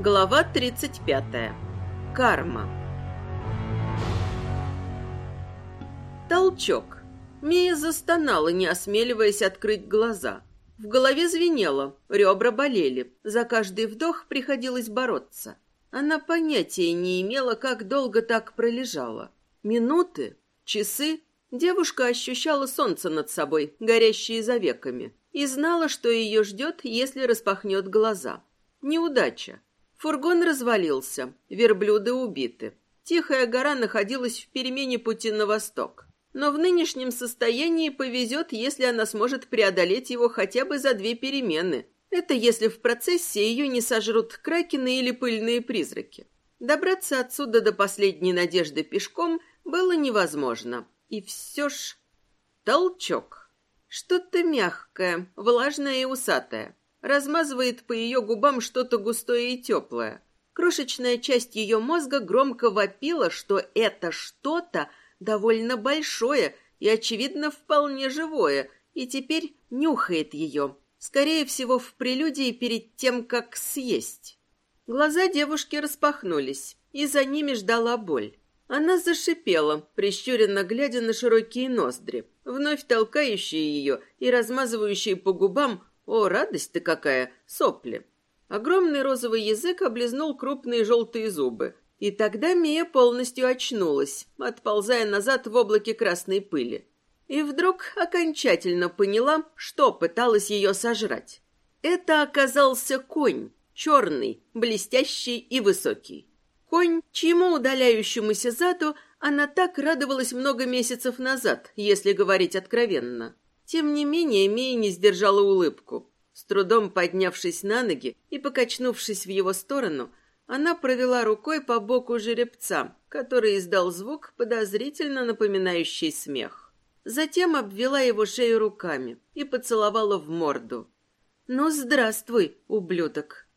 Глава 35. Карма. Толчок. Мия застонала, не осмеливаясь открыть глаза. В голове звенело, ребра болели. За каждый вдох приходилось бороться. Она понятия не имела, как долго так пролежала. Минуты? Часы? Девушка ощущала солнце над собой, горящее за веками, и знала, что ее ждет, если распахнет глаза. Неудача. Фургон развалился, верблюды убиты. Тихая гора находилась в перемене пути на восток. Но в нынешнем состоянии повезет, если она сможет преодолеть его хотя бы за две перемены. Это если в процессе ее не сожрут кракены или пыльные призраки. Добраться отсюда до последней надежды пешком было невозможно. И все ж... Толчок. Что-то мягкое, влажное и усатое. Размазывает по ее губам что-то густое и теплое. Крошечная часть ее мозга громко вопила, что это что-то довольно большое и, очевидно, вполне живое, и теперь нюхает ее, скорее всего, в прелюдии перед тем, как съесть. Глаза девушки распахнулись, и за ними ждала боль. Она зашипела, прищуренно глядя на широкие ноздри, вновь толкающие ее и размазывающие по губам, о, радость-то какая, сопли. Огромный розовый язык облизнул крупные желтые зубы, и тогда Мия полностью очнулась, отползая назад в облаке красной пыли. И вдруг окончательно поняла, что пыталась ее сожрать. Это оказался конь, черный, блестящий и высокий. Конь, чьему удаляющемуся заду она так радовалась много месяцев назад, если говорить откровенно. Тем не менее, Мия не сдержала улыбку. С трудом поднявшись на ноги и покачнувшись в его сторону, она провела рукой по боку жеребца, который издал звук, подозрительно напоминающий смех. Затем обвела его шею руками и поцеловала в морду. «Ну, здравствуй, ублюдок!»